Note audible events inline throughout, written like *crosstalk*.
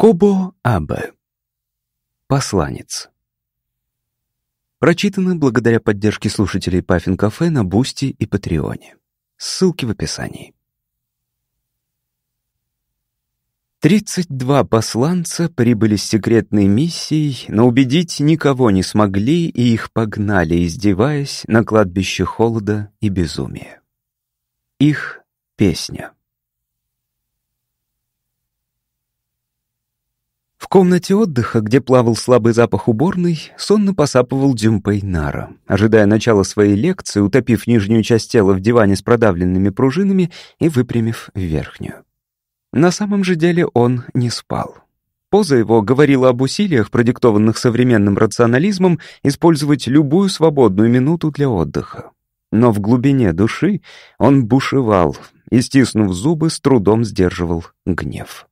Кобо Абе. Посланец. Прочитано благодаря поддержке слушателей Puffin Cafe на Boosty и Патреоне. Ссылки в описании. 32 посланца прибыли с секретной миссией, но убедить никого не смогли и их погнали, издеваясь, на кладбище холода и безумия. Их песня. В комнате отдыха, где плавал слабый запах уборной, сонно посапывал Дзюмпэй Нара, ожидая начала своей лекции, утопив нижнюю часть тела в диване с продавленными пружинами и выпрямив верхнюю. На самом же деле он не спал. Поза его говорила об усилиях, продиктованных современным рационализмом, использовать любую свободную минуту для отдыха. Но в глубине души он бушевал и, стиснув зубы, с трудом сдерживал гнев.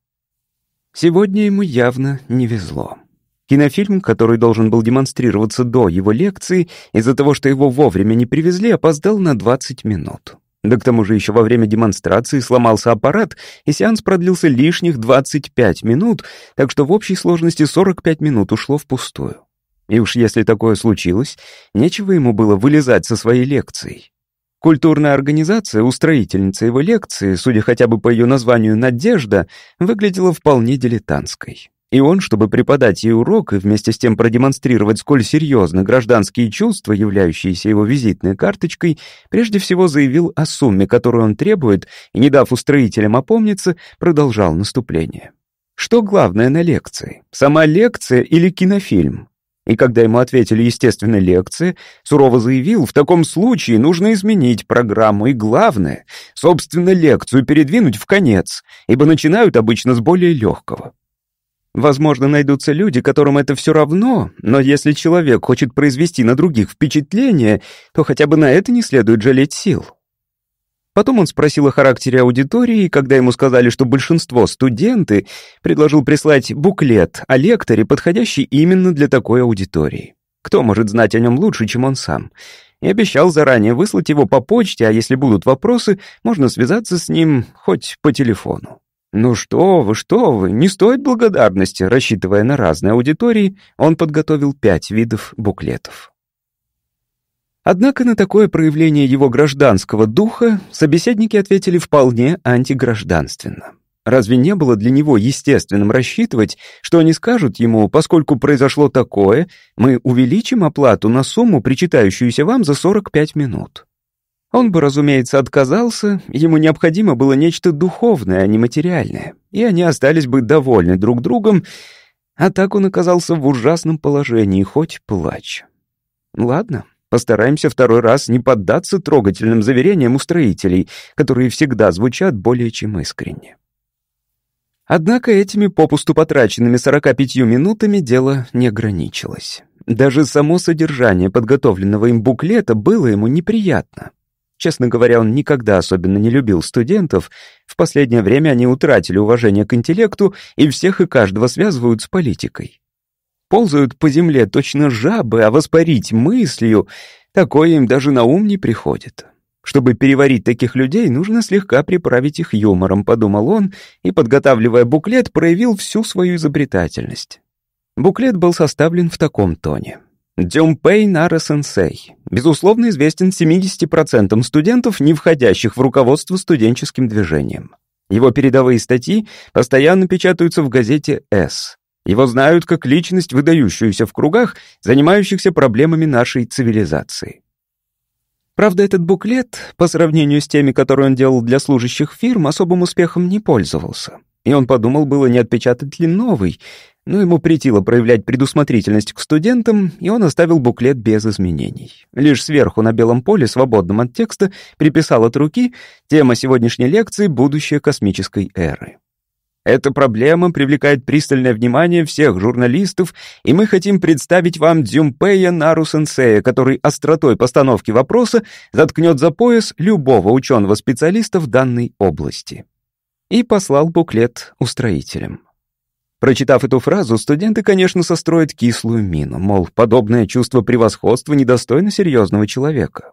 Сегодня ему явно не везло. Кинофильм, который должен был демонстрироваться до его лекции, из-за того, что его вовремя не привезли, опоздал на 20 минут. Да к тому же еще во время демонстрации сломался аппарат, и сеанс продлился лишних 25 минут, так что в общей сложности 45 минут ушло впустую. И уж если такое случилось, нечего ему было вылезать со своей лекцией. Культурная организация, устроительница его лекции, судя хотя бы по ее названию «Надежда», выглядела вполне дилетантской. И он, чтобы преподать ей урок и вместе с тем продемонстрировать, сколь серьезны гражданские чувства, являющиеся его визитной карточкой, прежде всего заявил о сумме, которую он требует, и, не дав устроителям опомниться, продолжал наступление. Что главное на лекции? Сама лекция или кинофильм? И когда ему ответили, естественно, лекция, сурово заявил, в таком случае нужно изменить программу и, главное, собственно, лекцию передвинуть в конец, ибо начинают обычно с более легкого. Возможно, найдутся люди, которым это все равно, но если человек хочет произвести на других впечатление, то хотя бы на это не следует жалеть сил. Потом он спросил о характере аудитории, и когда ему сказали, что большинство студенты, предложил прислать буклет о лекторе, подходящий именно для такой аудитории. Кто может знать о нем лучше, чем он сам? И обещал заранее выслать его по почте, а если будут вопросы, можно связаться с ним хоть по телефону. «Ну что вы, что вы, не стоит благодарности», рассчитывая на разные аудитории, он подготовил пять видов буклетов. Однако на такое проявление его гражданского духа собеседники ответили вполне антигражданственно. Разве не было для него естественным рассчитывать, что они скажут ему, поскольку произошло такое, мы увеличим оплату на сумму, причитающуюся вам за 45 минут? Он бы, разумеется, отказался, ему необходимо было нечто духовное, а не материальное, и они остались бы довольны друг другом, а так он оказался в ужасном положении, хоть плачь. Ладно, Постараемся второй раз не поддаться трогательным заверениям устроителей, которые всегда звучат более чем искренне. Однако этими попусту потраченными 45 минутами дело не ограничилось. Даже само содержание подготовленного им буклета было ему неприятно. Честно говоря, он никогда особенно не любил студентов. В последнее время они утратили уважение к интеллекту и всех и каждого связывают с политикой ползают по земле точно жабы, а воспарить мыслью такое им даже на ум не приходит. Чтобы переварить таких людей, нужно слегка приправить их юмором, подумал он, и, подготавливая буклет, проявил всю свою изобретательность. Буклет был составлен в таком тоне. Дзюмпэй Нара-сенсей, безусловно, известен 70% студентов, не входящих в руководство студенческим движением. Его передовые статьи постоянно печатаются в газете «С». Его знают как личность, выдающуюся в кругах, занимающихся проблемами нашей цивилизации. Правда, этот буклет, по сравнению с теми, которые он делал для служащих фирм, особым успехом не пользовался. И он подумал было, не отпечатать ли новый, но ему притило проявлять предусмотрительность к студентам, и он оставил буклет без изменений. Лишь сверху на белом поле, свободном от текста, приписал от руки тема сегодняшней лекции «Будущее космической эры». Эта проблема привлекает пристальное внимание всех журналистов, и мы хотим представить вам Дзюмпея Нару-сенсея, который остротой постановки вопроса заткнет за пояс любого ученого-специалиста в данной области. И послал буклет устроителям. Прочитав эту фразу, студенты, конечно, состроят кислую мину, мол, подобное чувство превосходства недостойно серьезного человека.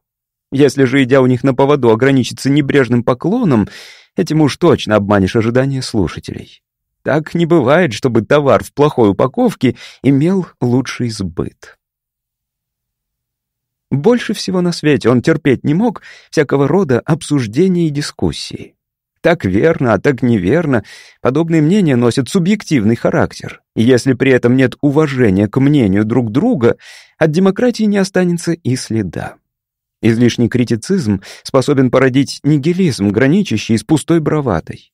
Если же, идя у них на поводу, ограничиться небрежным поклоном, этим уж точно обманешь ожидания слушателей. Так не бывает, чтобы товар в плохой упаковке имел лучший сбыт. Больше всего на свете он терпеть не мог всякого рода обсуждения и дискуссии. Так верно, а так неверно. Подобные мнения носят субъективный характер. И если при этом нет уважения к мнению друг друга, от демократии не останется и следа. Излишний критицизм способен породить нигилизм, граничащий с пустой бравадой.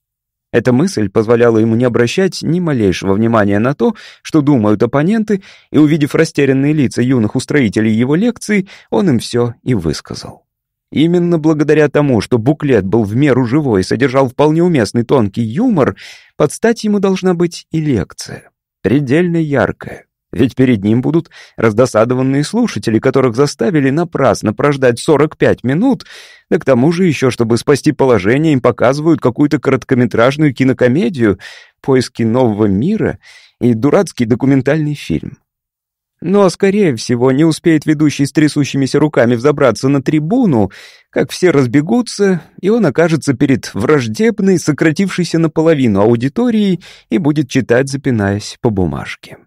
Эта мысль позволяла ему не обращать ни малейшего внимания на то, что думают оппоненты, и, увидев растерянные лица юных устроителей его лекции, он им все и высказал. Именно благодаря тому, что буклет был в меру живой и содержал вполне уместный тонкий юмор, под стать ему должна быть и лекция. Предельно яркая. Ведь перед ним будут раздосадованные слушатели, которых заставили напрасно прождать 45 минут, да к тому же еще, чтобы спасти положение, им показывают какую-то короткометражную кинокомедию, поиски нового мира и дурацкий документальный фильм. Но, скорее всего, не успеет ведущий с трясущимися руками взобраться на трибуну, как все разбегутся, и он окажется перед враждебной, сократившейся наполовину аудиторией и будет читать, запинаясь по бумажке.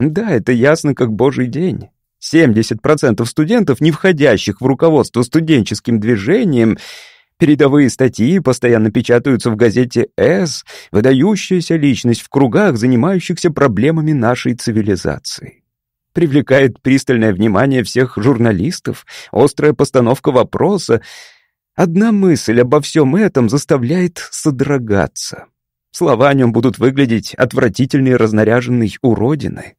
Да, это ясно как божий день. 70% студентов, не входящих в руководство студенческим движением, передовые статьи постоянно печатаются в газете «С», выдающаяся личность в кругах, занимающихся проблемами нашей цивилизации. Привлекает пристальное внимание всех журналистов, острая постановка вопроса. Одна мысль обо всем этом заставляет содрогаться. Слова о нем будут выглядеть отвратительной разнаряженной уродиной.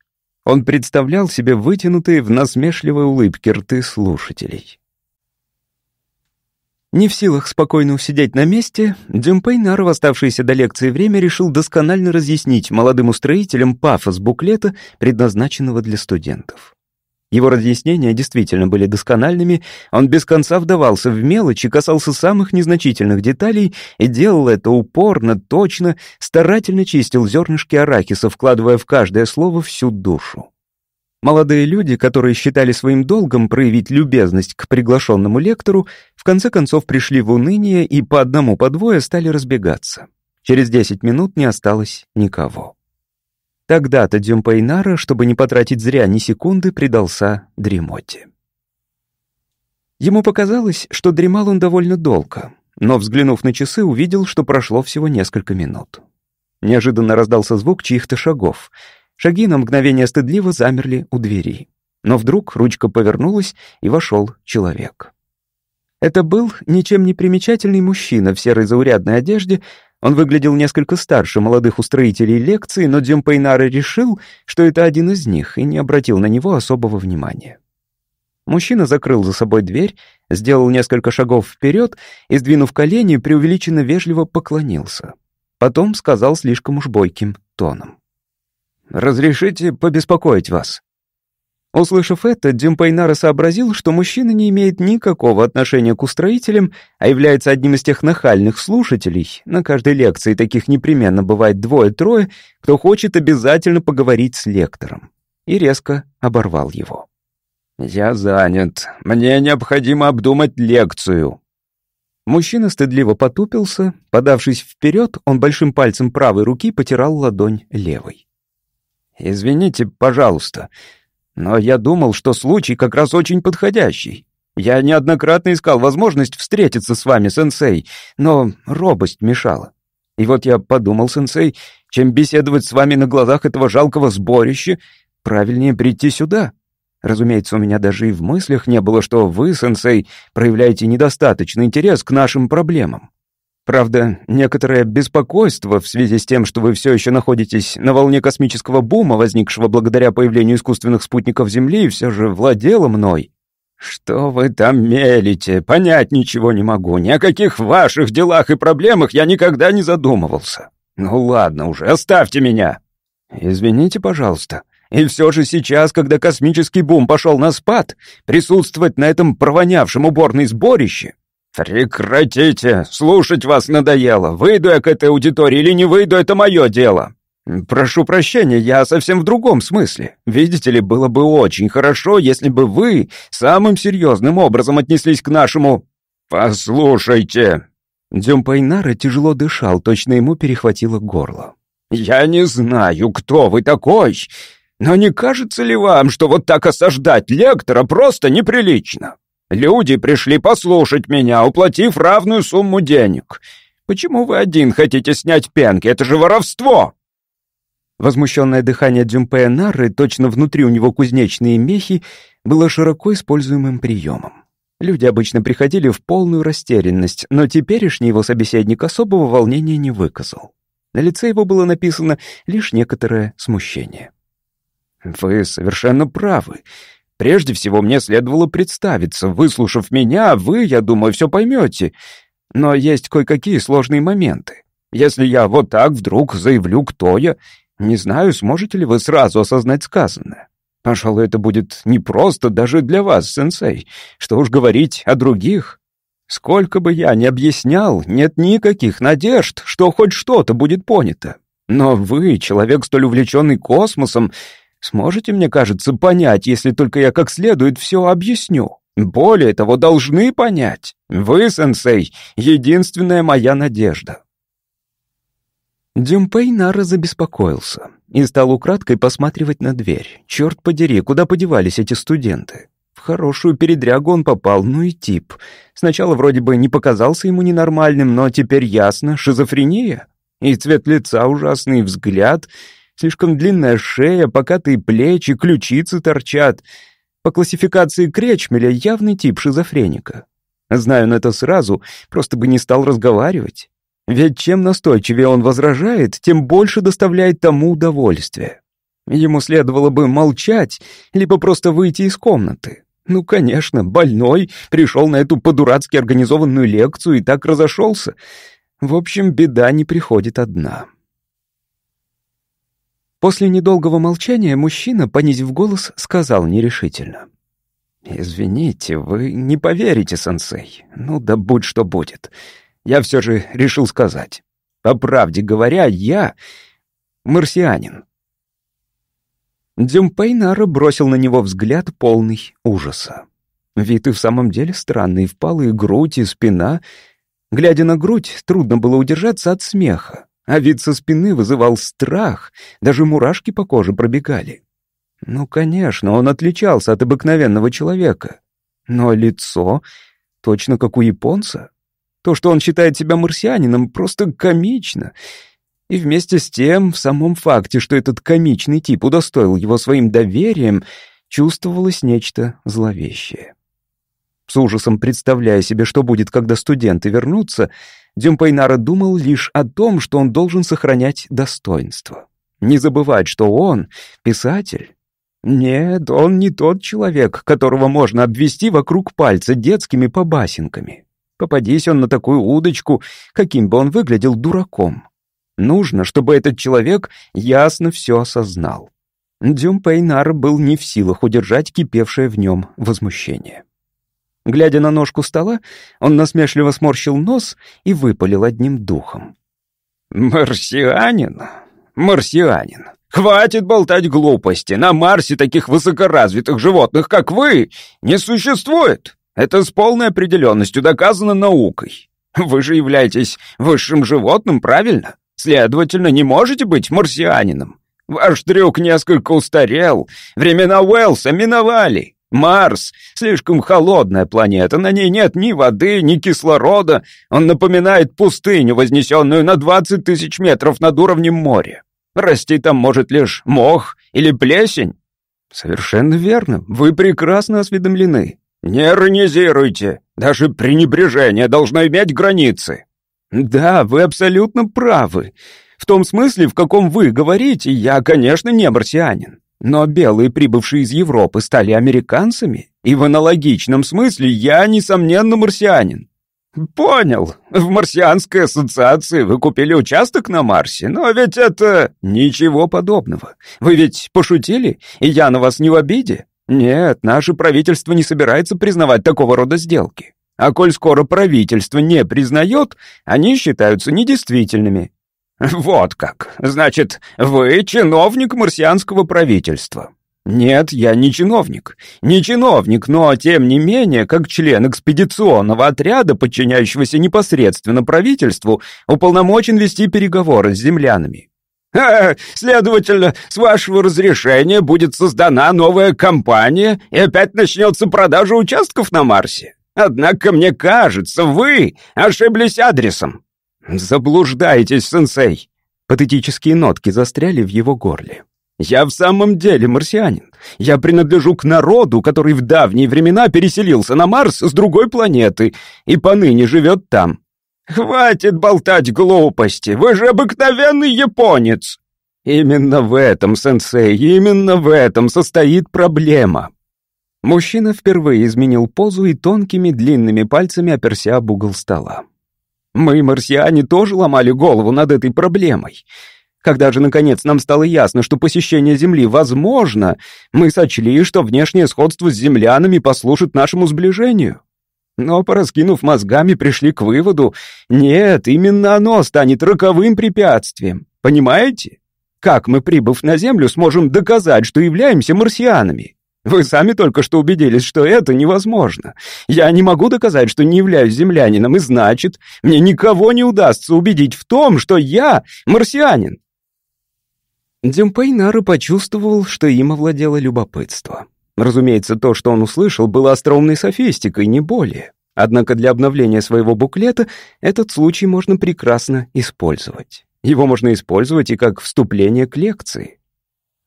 Он представлял себе вытянутые в насмешливой улыбке рты слушателей. Не в силах спокойно усидеть на месте, Дюмпейнар в оставшееся до лекции время решил досконально разъяснить молодым устроителям пафос буклета, предназначенного для студентов. Его разъяснения действительно были доскональными, он без конца вдавался в мелочи, касался самых незначительных деталей и делал это упорно, точно, старательно чистил зернышки арахиса, вкладывая в каждое слово всю душу. Молодые люди, которые считали своим долгом проявить любезность к приглашенному лектору, в конце концов пришли в уныние и по одному по двое стали разбегаться. Через десять минут не осталось никого. Тогда-то Дюмпейнара, чтобы не потратить зря ни секунды, предался дремоте. Ему показалось, что дремал он довольно долго, но, взглянув на часы, увидел, что прошло всего несколько минут. Неожиданно раздался звук чьих-то шагов. Шаги на мгновение стыдливо замерли у двери. Но вдруг ручка повернулась, и вошел человек. Это был ничем не примечательный мужчина в серой заурядной одежде, он выглядел несколько старше молодых устроителей лекции, но Дзюмпейнара решил, что это один из них, и не обратил на него особого внимания. Мужчина закрыл за собой дверь, сделал несколько шагов вперед и, сдвинув колени, преувеличенно вежливо поклонился. Потом сказал слишком уж бойким тоном. «Разрешите побеспокоить вас?» Услышав это, Дюмпайнара сообразил, что мужчина не имеет никакого отношения к устроителям, а является одним из тех нахальных слушателей. На каждой лекции таких непременно бывает двое-трое, кто хочет обязательно поговорить с лектором. И резко оборвал его. «Я занят. Мне необходимо обдумать лекцию». Мужчина стыдливо потупился. Подавшись вперед, он большим пальцем правой руки потирал ладонь левой. «Извините, пожалуйста», но я думал, что случай как раз очень подходящий. Я неоднократно искал возможность встретиться с вами, сенсей, но робость мешала. И вот я подумал, сенсей, чем беседовать с вами на глазах этого жалкого сборища, правильнее прийти сюда. Разумеется, у меня даже и в мыслях не было, что вы, сенсей, проявляете недостаточный интерес к нашим проблемам. Правда, некоторое беспокойство в связи с тем, что вы все еще находитесь на волне космического бума, возникшего благодаря появлению искусственных спутников Земли, все же владело мной. Что вы там мелите? Понять ничего не могу. Ни о каких ваших делах и проблемах я никогда не задумывался. Ну ладно уже, оставьте меня. Извините, пожалуйста. И все же сейчас, когда космический бум пошел на спад, присутствовать на этом провонявшем уборной сборище «Прекратите! Слушать вас надоело! Выйду я к этой аудитории или не выйду, это мое дело!» «Прошу прощения, я совсем в другом смысле. Видите ли, было бы очень хорошо, если бы вы самым серьезным образом отнеслись к нашему...» «Послушайте!» Дзюмпайнара тяжело дышал, точно ему перехватило горло. «Я не знаю, кто вы такой, но не кажется ли вам, что вот так осаждать лектора просто неприлично? Люди пришли послушать меня, уплатив равную сумму денег. Почему вы один хотите снять пенки? Это же воровство!» Возмущенное дыхание Дзюмпея Нары, точно внутри у него кузнечные мехи, было широко используемым приемом. Люди обычно приходили в полную растерянность, но теперешний его собеседник особого волнения не выказал. На лице его было написано лишь некоторое смущение. «Вы совершенно правы. Прежде всего мне следовало представиться. Выслушав меня, вы, я думаю, все поймете. Но есть кое-какие сложные моменты. Если я вот так вдруг заявлю, кто я, не знаю, сможете ли вы сразу осознать сказанное. Пожалуй, это будет непросто даже для вас, сенсей. Что уж говорить о других. Сколько бы я ни объяснял, нет никаких надежд, что хоть что-то будет понято. Но вы, человек столь увлеченный космосом, сможете, мне кажется, понять, если только я как следует все объясню. Более того, должны понять. Вы, сенсей, единственная моя надежда. Дюмпей Нара забеспокоился и стал украдкой посматривать на дверь. Черт подери, куда подевались эти студенты? В хорошую передрягу он попал, ну и тип. Сначала вроде бы не показался ему ненормальным, но теперь ясно — шизофрения. И цвет лица ужасный, взгляд, слишком длинная шея, покатые плечи, ключицы торчат. По классификации Кречмеля явный тип шизофреника. Знаю он это сразу, просто бы не стал разговаривать. Ведь чем настойчивее он возражает, тем больше доставляет тому удовольствие. Ему следовало бы молчать, либо просто выйти из комнаты. Ну, конечно, больной пришел на эту по-дурацки организованную лекцию и так разошелся. В общем, беда не приходит одна. После недолгого молчания мужчина, понизив голос, сказал нерешительно. «Извините, вы не поверите, сенсей. Ну да будь что будет я все же решил сказать. По правде говоря, я марсианин. Дюмпейнара бросил на него взгляд полный ужаса. Вид и в самом деле странный, впалые грудь и спина. Глядя на грудь, трудно было удержаться от смеха, а вид со спины вызывал страх, даже мурашки по коже пробегали. Ну, конечно, он отличался от обыкновенного человека. Но лицо точно как у японца. То, что он считает себя марсианином, просто комично. И вместе с тем, в самом факте, что этот комичный тип удостоил его своим доверием, чувствовалось нечто зловещее. С ужасом представляя себе, что будет, когда студенты вернутся, Дюмпайнара думал лишь о том, что он должен сохранять достоинство. Не забывать, что он — писатель. Нет, он не тот человек, которого можно обвести вокруг пальца детскими побасенками. Попадись он на такую удочку, каким бы он выглядел дураком. Нужно, чтобы этот человек ясно все осознал. Дюм Пейнар был не в силах удержать кипевшее в нем возмущение. Глядя на ножку стола, он насмешливо сморщил нос и выпалил одним духом. «Марсианин? Марсианин! Хватит болтать глупости! На Марсе таких высокоразвитых животных, как вы, не существует! Это с полной определенностью доказано наукой. Вы же являетесь высшим животным, правильно? Следовательно, не можете быть марсианином. Ваш трюк несколько устарел. Времена Уэллса миновали. Марс — слишком холодная планета, на ней нет ни воды, ни кислорода. Он напоминает пустыню, вознесенную на 20 тысяч метров над уровнем моря. Расти там может лишь мох или плесень. Совершенно верно, вы прекрасно осведомлены. «Не иронизируйте! Даже пренебрежение должно иметь границы!» «Да, вы абсолютно правы. В том смысле, в каком вы говорите, я, конечно, не марсианин. Но белые, прибывшие из Европы, стали американцами, и в аналогичном смысле я, несомненно, марсианин». «Понял. В марсианской ассоциации вы купили участок на Марсе, но ведь это...» «Ничего подобного. Вы ведь пошутили, и я на вас не в обиде. Нет, наше правительство не собирается признавать такого рода сделки. А коль скоро правительство не признает, они считаются недействительными. *laughs* Вот как. Значит, вы чиновник марсианского правительства. Нет, я не чиновник. Не чиновник, но, тем не менее, как член экспедиционного отряда, подчиняющегося непосредственно правительству, уполномочен вести переговоры с землянами. А, следовательно, с вашего разрешения будет создана новая компания, и опять начнется продажа участков на Марсе. Однако, мне кажется, вы ошиблись адресом. Заблуждаетесь, сенсей. Патетические нотки застряли в его горле. Я в самом деле марсианин. Я принадлежу к народу, который в давние времена переселился на Марс с другой планеты и поныне живет там. «Хватит болтать глупости, вы же обыкновенный японец!» Именно в этом, сенсей, именно в этом состоит проблема. Мужчина впервые изменил позу и тонкими длинными пальцами оперся об угол стола. Мы, марсиане, тоже ломали голову над этой проблемой. Когда же, наконец, нам стало ясно, что посещение Земли возможно, мы сочли, что внешнее сходство с землянами послужит нашему сближению. Но, пораскинув мозгами, пришли к выводу, нет, именно оно станет роковым препятствием. Понимаете? Как мы, прибыв на Землю, сможем доказать, что являемся марсианами? Вы сами только что убедились, что это невозможно. Я не могу доказать, что не являюсь землянином, и значит, мне никого не удастся убедить в том, что я марсианин. Дюмпейнара почувствовал, что им овладело любопытство. Разумеется, то, что он услышал, было остроумной софистикой, не более. Однако для обновления своего буклета этот случай можно прекрасно использовать. Его можно использовать и как вступление к лекции.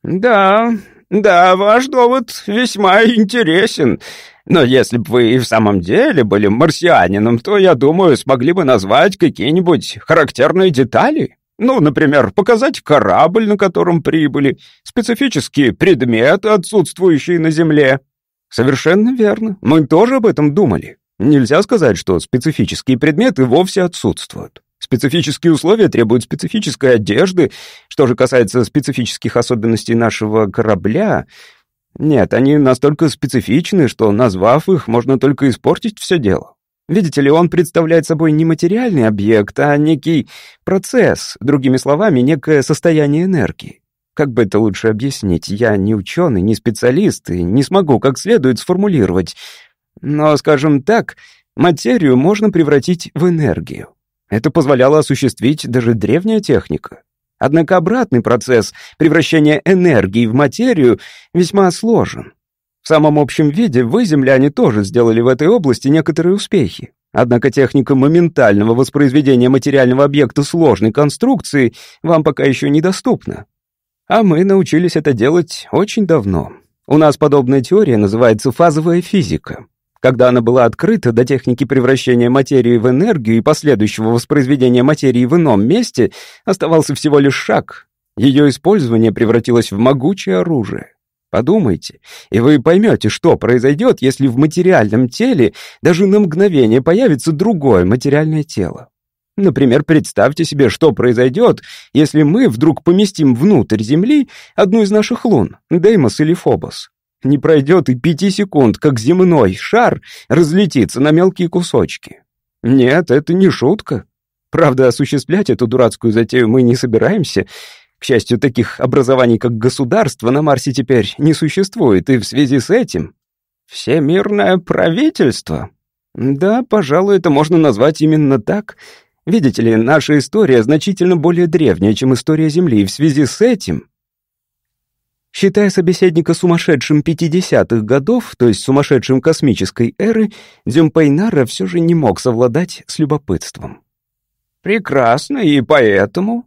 «Да, да, ваш довод весьма интересен. Но если бы вы и в самом деле были марсианином, то, я думаю, смогли бы назвать какие-нибудь характерные детали. Ну, например, показать корабль, на котором прибыли, специфические предметы, отсутствующие на Земле. Совершенно верно. Мы тоже об этом думали. Нельзя сказать, что специфические предметы вовсе отсутствуют. Специфические условия требуют специфической одежды. Что же касается специфических особенностей нашего корабля, нет, они настолько специфичны, что, назвав их, можно только испортить все дело. Видите ли, он представляет собой не материальный объект, а некий процесс, другими словами, некое состояние энергии. Как бы это лучше объяснить? Я не ученый, не специалист и не смогу как следует сформулировать. Но, скажем так, материю можно превратить в энергию. Это позволяло осуществить даже древняя техника. Однако обратный процесс превращения энергии в материю весьма сложен. В самом общем виде вы, земляне, тоже сделали в этой области некоторые успехи. Однако техника моментального воспроизведения материального объекта сложной конструкции вам пока еще недоступна. А мы научились это делать очень давно. У нас подобная теория называется фазовая физика. Когда она была открыта до техники превращения материи в энергию и последующего воспроизведения материи в ином месте, оставался всего лишь шаг. Ее использование превратилось в могучее оружие. Подумайте, и вы поймете, что произойдет, если в материальном теле даже на мгновение появится другое материальное тело. Например, представьте себе, что произойдет, если мы вдруг поместим внутрь Земли одну из наших лун, Деймос или Фобос. Не пройдет и пяти секунд, как земной шар разлетится на мелкие кусочки. Нет, это не шутка. Правда, осуществлять эту дурацкую затею мы не собираемся — к счастью, таких образований, как государство, на Марсе теперь не существует, и в связи с этим... Всемирное правительство? Да, пожалуй, это можно назвать именно так. Видите ли, наша история значительно более древняя, чем история Земли, и в связи с этим... Считая собеседника сумасшедшим 50-х годов, то есть сумасшедшим космической эры, Дзюмпейнара все же не мог совладать с любопытством. «Прекрасно, и поэтому...»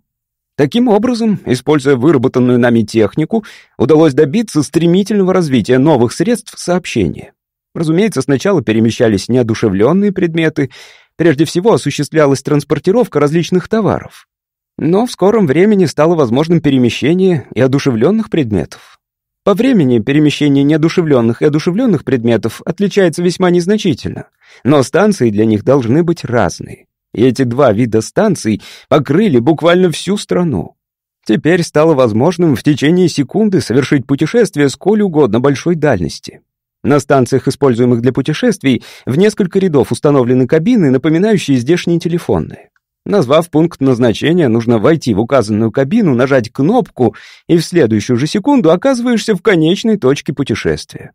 Таким образом, используя выработанную нами технику, удалось добиться стремительного развития новых средств сообщения. Разумеется, сначала перемещались неодушевленные предметы, прежде всего осуществлялась транспортировка различных товаров. Но в скором времени стало возможным перемещение и одушевленных предметов. По времени перемещение неодушевленных и одушевленных предметов отличается весьма незначительно, но станции для них должны быть разные и эти два вида станций покрыли буквально всю страну. Теперь стало возможным в течение секунды совершить путешествие сколь угодно большой дальности. На станциях, используемых для путешествий, в несколько рядов установлены кабины, напоминающие здешние телефонные. Назвав пункт назначения, нужно войти в указанную кабину, нажать кнопку, и в следующую же секунду оказываешься в конечной точке путешествия.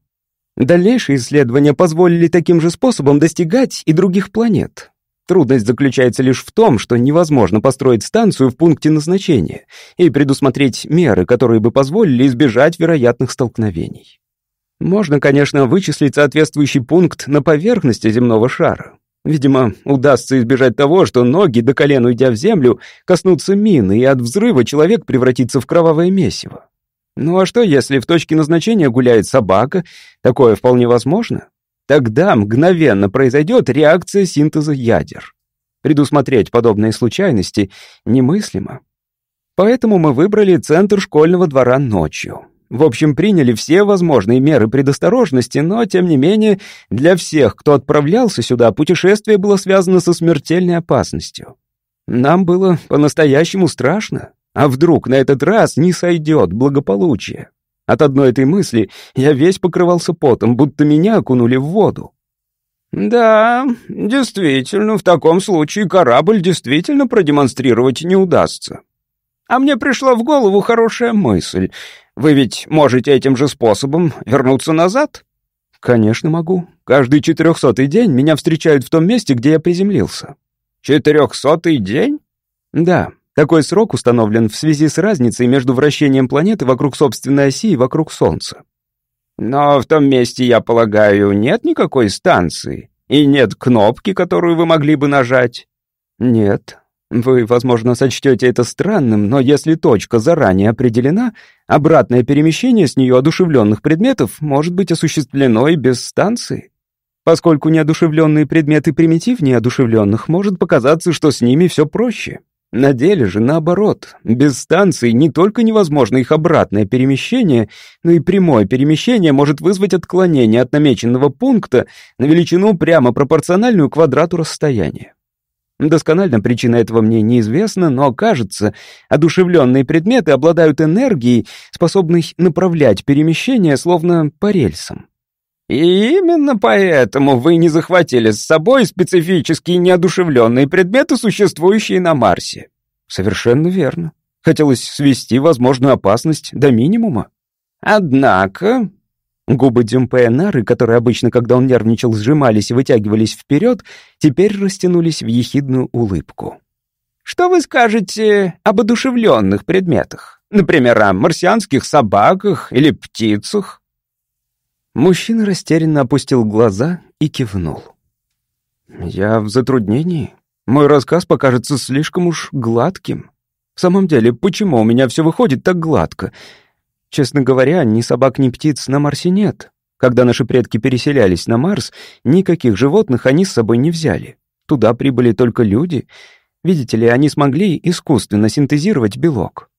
Дальнейшие исследования позволили таким же способом достигать и других планет. Трудность заключается лишь в том, что невозможно построить станцию в пункте назначения и предусмотреть меры, которые бы позволили избежать вероятных столкновений. Можно, конечно, вычислить соответствующий пункт на поверхности земного шара. Видимо, удастся избежать того, что ноги, до колен уйдя в землю, коснутся мины, и от взрыва человек превратится в кровавое месиво. Ну а что, если в точке назначения гуляет собака? Такое вполне возможно. Тогда мгновенно произойдет реакция синтеза ядер. Предусмотреть подобные случайности немыслимо. Поэтому мы выбрали центр школьного двора ночью. В общем, приняли все возможные меры предосторожности, но, тем не менее, для всех, кто отправлялся сюда, путешествие было связано со смертельной опасностью. Нам было по-настоящему страшно. А вдруг на этот раз не сойдет благополучие? От одной этой мысли я весь покрывался потом, будто меня окунули в воду. «Да, действительно, в таком случае корабль действительно продемонстрировать не удастся. А мне пришла в голову хорошая мысль. Вы ведь можете этим же способом вернуться назад?» «Конечно могу. Каждый четырехсотый день меня встречают в том месте, где я приземлился». «Четырехсотый день?» «Да, такой срок установлен в связи с разницей между вращением планеты вокруг собственной оси и вокруг Солнца. Но в том месте, я полагаю, нет никакой станции и нет кнопки, которую вы могли бы нажать? Нет. Вы, возможно, сочтете это странным, но если точка заранее определена, обратное перемещение с нее одушевленных предметов может быть осуществлено и без станции. Поскольку неодушевленные предметы примитивнее одушевленных, может показаться, что с ними все проще. На деле же наоборот. Без станции не только невозможно их обратное перемещение, но и прямое перемещение может вызвать отклонение от намеченного пункта на величину прямо пропорциональную квадрату расстояния. Досконально причина этого мне неизвестна, но, кажется, одушевленные предметы обладают энергией, способной направлять перемещение словно по рельсам. И именно поэтому вы не захватили с собой специфические неодушевленные предметы, существующие на Марсе. Совершенно верно. Хотелось свести возможную опасность до минимума. Однако... Губы Дюмпея Нары, которые обычно, когда он нервничал, сжимались и вытягивались вперед, теперь растянулись в ехидную улыбку. «Что вы скажете об одушевленных предметах? Например, о марсианских собаках или птицах?» Мужчина растерянно опустил глаза и кивнул. «Я в затруднении. Мой рассказ покажется слишком уж гладким. В самом деле, почему у меня все выходит так гладко? Честно говоря, ни собак, ни птиц на Марсе нет. Когда наши предки переселялись на Марс, никаких животных они с собой не взяли. Туда прибыли только люди. Видите ли, они смогли искусственно синтезировать белок.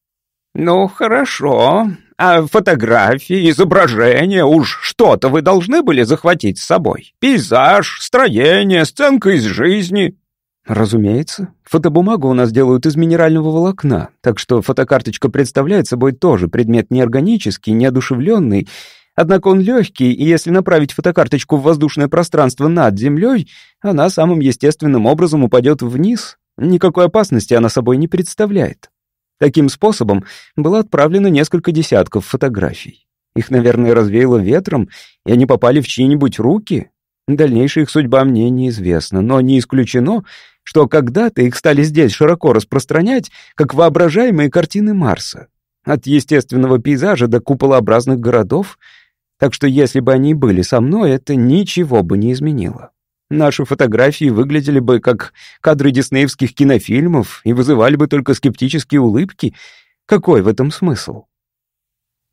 «Ну, хорошо. А фотографии, изображения, уж что-то вы должны были захватить с собой? Пейзаж, строение, сценка из жизни?» «Разумеется. Фотобумагу у нас делают из минерального волокна, так что фотокарточка представляет собой тоже предмет неорганический, неодушевленный, Однако он легкий, и если направить фотокарточку в воздушное пространство над землей, она самым естественным образом упадет вниз. Никакой опасности она собой не представляет. Таким способом было отправлено несколько десятков фотографий. Их, наверное, развеяло ветром, и они попали в чьи-нибудь руки. Дальнейшая их судьба мне неизвестна, но не исключено, что когда-то их стали здесь широко распространять, как воображаемые картины Марса. От естественного пейзажа до куполообразных городов. Так что если бы они были со мной, это ничего бы не изменило. Наши фотографии выглядели бы как кадры диснеевских кинофильмов и вызывали бы только скептические улыбки. Какой в этом смысл?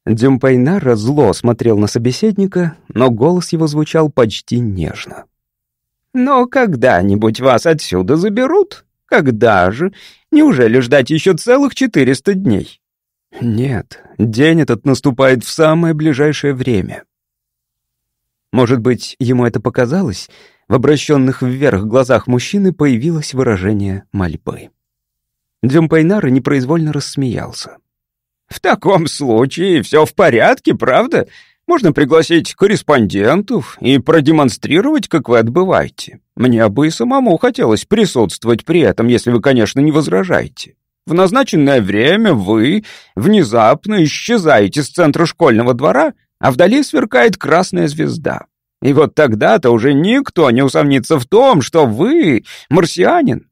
Дюмпайнара зло смотрел на собеседника, но голос его звучал почти нежно. «Но когда-нибудь вас отсюда заберут? Когда же? Неужели ждать еще целых четыреста дней?» «Нет, день этот наступает в самое ближайшее время». Может быть, ему это показалось, в обращенных вверх глазах мужчины появилось выражение мольбы. Дзюмпайнара непроизвольно рассмеялся. «В таком случае все в порядке, правда? Можно пригласить корреспондентов и продемонстрировать, как вы отбываете. Мне бы и самому хотелось присутствовать при этом, если вы, конечно, не возражаете. В назначенное время вы внезапно исчезаете с центра школьного двора, а вдали сверкает красная звезда. И вот тогда-то уже никто не усомнится в том, что вы марсианин.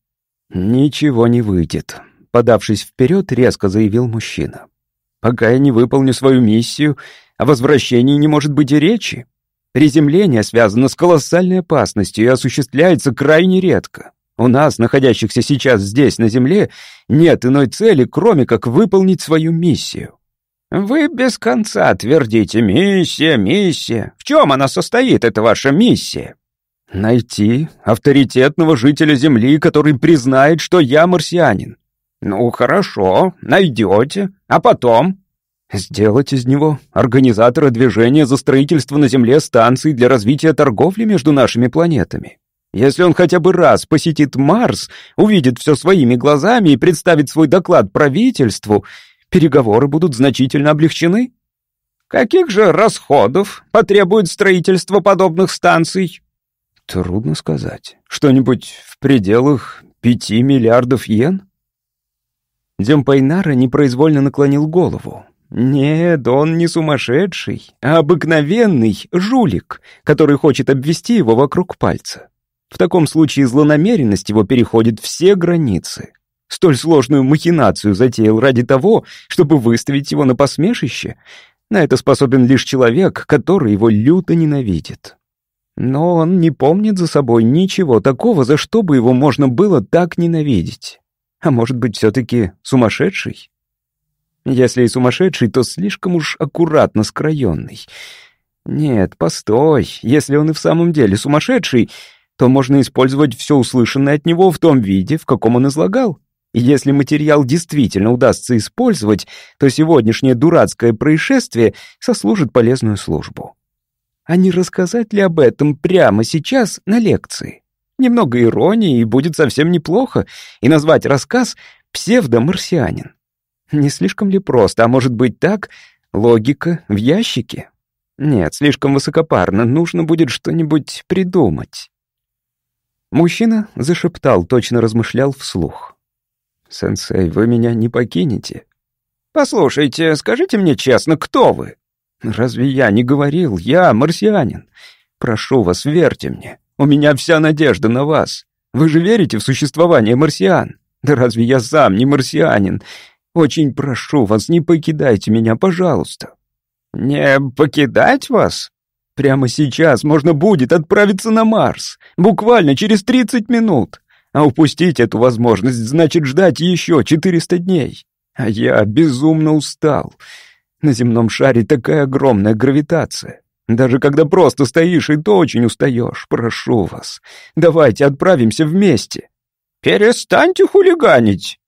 Ничего не выйдет, подавшись вперед, резко заявил мужчина. Пока я не выполню свою миссию, о возвращении не может быть и речи. Приземление связано с колоссальной опасностью и осуществляется крайне редко. У нас, находящихся сейчас здесь, на Земле, нет иной цели, кроме как выполнить свою миссию. Вы без конца твердите «миссия, миссия». В чем она состоит, эта ваша миссия? Найти авторитетного жителя Земли, который признает, что я марсианин. Ну, хорошо, найдете. А потом? Сделать из него организатора движения за строительство на Земле станций для развития торговли между нашими планетами. Если он хотя бы раз посетит Марс, увидит все своими глазами и представит свой доклад правительству, переговоры будут значительно облегчены. Каких же расходов потребует строительство подобных станций? Трудно сказать. Что-нибудь в пределах пяти миллиардов йен? Демпайнара непроизвольно наклонил голову. Нет, он не сумасшедший, а обыкновенный жулик, который хочет обвести его вокруг пальца. В таком случае злонамеренность его переходит все границы. Столь сложную махинацию затеял ради того, чтобы выставить его на посмешище. На это способен лишь человек, который его люто ненавидит. Но он не помнит за собой ничего такого, за что бы его можно было так ненавидеть. А может быть, все-таки сумасшедший? Если и сумасшедший, то слишком уж аккуратно скроенный. Нет, постой, если он и в самом деле сумасшедший, то можно использовать все услышанное от него в том виде, в каком он излагал. И если материал действительно удастся использовать, то сегодняшнее дурацкое происшествие сослужит полезную службу. А не рассказать ли об этом прямо сейчас на лекции? Немного иронии, и будет совсем неплохо, и назвать рассказ «Псевдомарсианин». Не слишком ли просто, а может быть так? Логика в ящике? Нет, слишком высокопарно, нужно будет что-нибудь придумать. Мужчина зашептал, точно размышлял вслух. «Сенсей, вы меня не покинете?» «Послушайте, скажите мне честно, кто вы?» «Разве я не говорил? Я марсианин. Прошу вас, верьте мне. У меня вся надежда на вас. Вы же верите в существование марсиан? Да разве я сам не марсианин? Очень прошу вас, не покидайте меня, пожалуйста». «Не покидать вас?» Прямо сейчас можно будет отправиться на Марс, буквально через 30 минут. А упустить эту возможность значит ждать еще 400 дней. А я безумно устал. На земном шаре такая огромная гравитация. Даже когда просто стоишь, и то очень устаешь. Прошу вас, давайте отправимся вместе. Перестаньте хулиганить.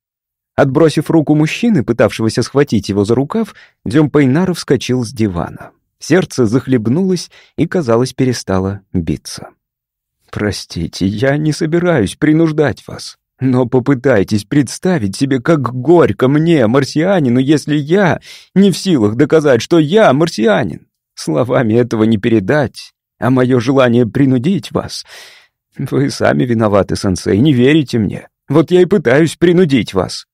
Отбросив руку мужчины, пытавшегося схватить его за рукав, Демпейнар вскочил с дивана. Сердце захлебнулось и, казалось, перестало биться. «Простите, я не собираюсь принуждать вас, но попытайтесь представить себе, как горько мне, марсианину, если я не в силах доказать, что я марсианин. Словами этого не передать, а мое желание принудить вас. Вы сами виноваты, сенсей, не верите мне. Вот я и пытаюсь принудить вас».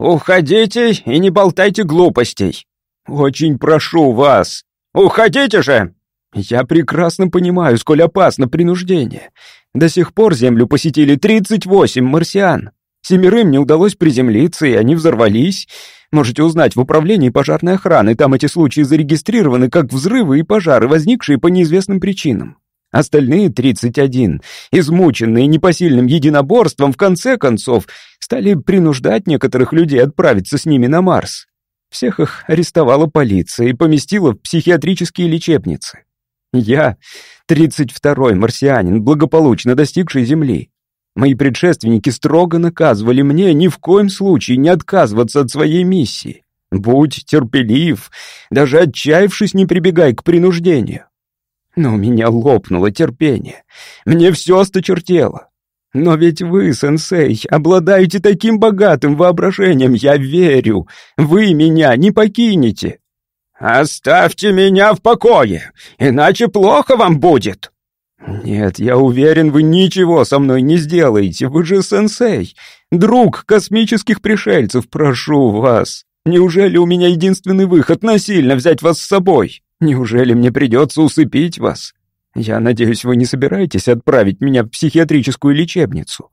«Уходите и не болтайте глупостей. Очень прошу вас, «Уходите же!» «Я прекрасно понимаю, сколь опасно принуждение. До сих пор Землю посетили 38 марсиан. Семерым не удалось приземлиться, и они взорвались. Можете узнать в управлении пожарной охраны, там эти случаи зарегистрированы как взрывы и пожары, возникшие по неизвестным причинам. Остальные 31, измученные непосильным единоборством, в конце концов, стали принуждать некоторых людей отправиться с ними на Марс. Всех их арестовала полиция и поместила в психиатрические лечебницы. Я — 32-й марсианин, благополучно достигший Земли. Мои предшественники строго наказывали мне ни в коем случае не отказываться от своей миссии. Будь терпелив, даже отчаявшись, не прибегай к принуждению. Но у меня лопнуло терпение. Мне все осточертело. Но ведь вы, сенсей, обладаете таким богатым воображением, я верю. Вы меня не покинете. Оставьте меня в покое, иначе плохо вам будет. Нет, я уверен, вы ничего со мной не сделаете. Вы же сенсей, друг космических пришельцев, прошу вас. Неужели у меня единственный выход насильно взять вас с собой? Неужели мне придется усыпить вас? Я надеюсь, вы не собираетесь отправить меня в психиатрическую лечебницу.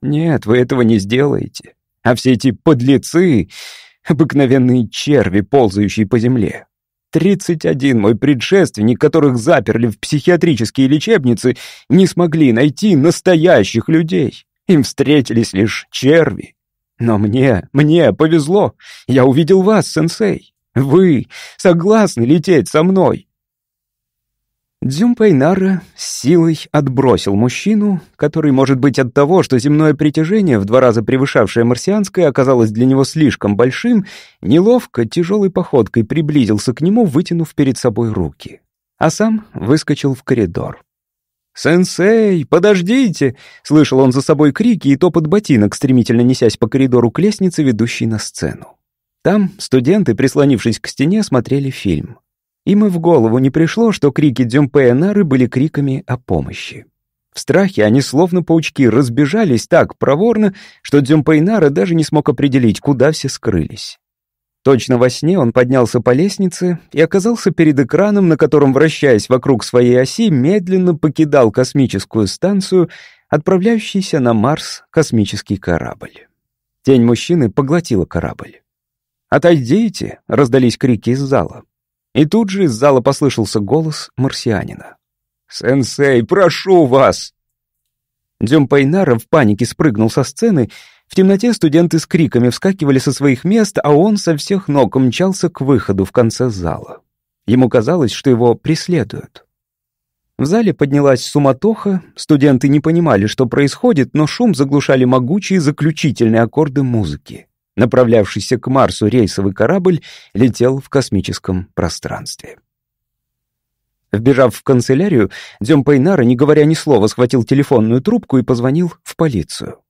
Нет, вы этого не сделаете. А все эти подлецы — обыкновенные черви, ползающие по земле. Тридцать один мой предшественник, которых заперли в психиатрические лечебницы, не смогли найти настоящих людей. Им встретились лишь черви. Но мне, мне повезло. Я увидел вас, сенсей. Вы согласны лететь со мной?» Дзюмпайнара с силой отбросил мужчину, который, может быть, от того, что земное притяжение, в два раза превышавшее марсианское, оказалось для него слишком большим, неловко, тяжелой походкой приблизился к нему, вытянув перед собой руки. А сам выскочил в коридор. «Сенсей, подождите!» — слышал он за собой крики и топот ботинок, стремительно несясь по коридору к лестнице, ведущей на сцену. Там студенты, прислонившись к стене, смотрели фильм. Им и в голову не пришло, что крики Дзюмпея Нары были криками о помощи. В страхе они словно паучки разбежались так проворно, что Дзюмпей Нара даже не смог определить, куда все скрылись. Точно во сне он поднялся по лестнице и оказался перед экраном, на котором, вращаясь вокруг своей оси, медленно покидал космическую станцию, отправляющийся на Марс космический корабль. Тень мужчины поглотила корабль. «Отойдите!» — раздались крики из зала. И тут же из зала послышался голос марсианина. «Сенсей, прошу вас!» Дзюмпайнара в панике спрыгнул со сцены. В темноте студенты с криками вскакивали со своих мест, а он со всех ног мчался к выходу в конце зала. Ему казалось, что его преследуют. В зале поднялась суматоха, студенты не понимали, что происходит, но шум заглушали могучие заключительные аккорды музыки. Направлявшийся к Марсу рейсовый корабль летел в космическом пространстве. Вбежав в канцелярию, Дзём Пейнара, не говоря ни слова, схватил телефонную трубку и позвонил в полицию.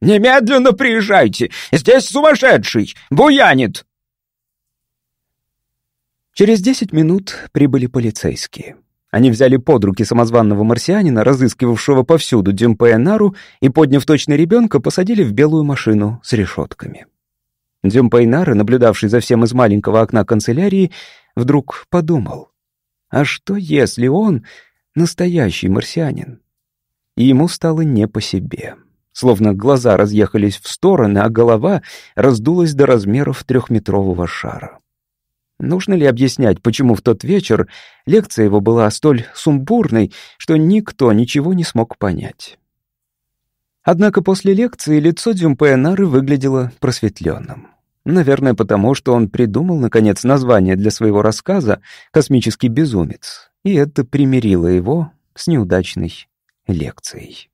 «Немедленно приезжайте! Здесь сумасшедший! Буянит!» Через десять минут прибыли полицейские. Они взяли под руки самозванного марсианина, разыскивавшего повсюду Дзюмпея Нару, и, подняв точно ребенка, посадили в белую машину с решетками. Дзюмпайнара, наблюдавший за всем из маленького окна канцелярии, вдруг подумал, а что если он настоящий марсианин? И ему стало не по себе. Словно глаза разъехались в стороны, а голова раздулась до размеров трехметрового шара. Нужно ли объяснять, почему в тот вечер лекция его была столь сумбурной, что никто ничего не смог понять? Однако после лекции лицо Дзюмпеянары выглядело просветленным. Наверное, потому что он придумал, наконец, название для своего рассказа «Космический безумец», и это примирило его с неудачной лекцией.